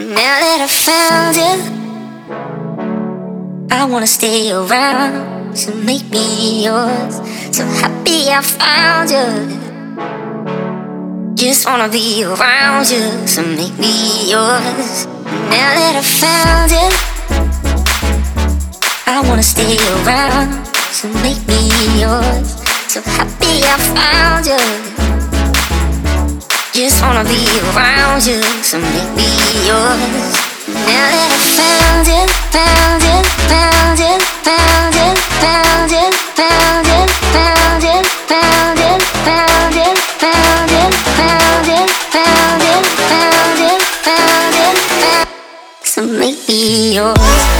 Now that I found you, I wanna stay around. So make me yours. So happy I found you. Just wanna be around you. So make me yours. Now that I found you, I wanna stay around. So make me yours. So happy I found you. Wanna be around you, so make me yours. Now that I found you, found you, found you, found you, found you, found you, found you, found you, found you, found you, found you, found you, found you, found you, found it, so make me yours.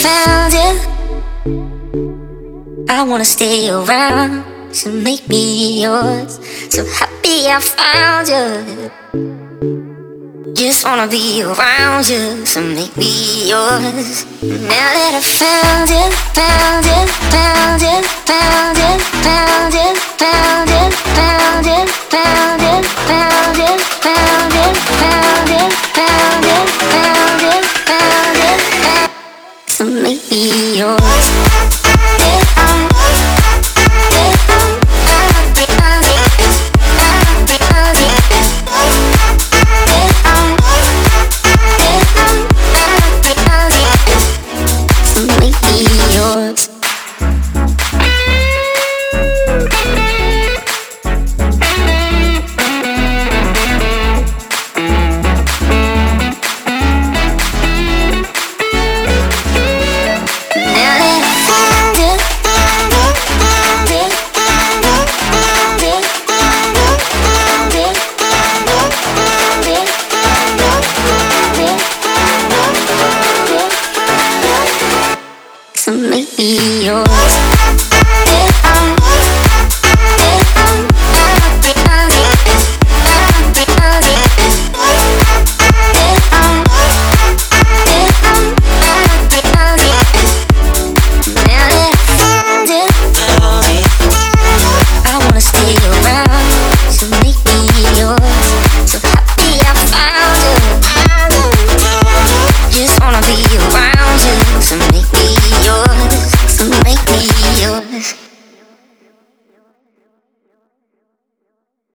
found you, I wanna stay around, so make me yours. So happy I found you. Just wanna be around you, so make me yours. Now that I found to make me yours. make me. yours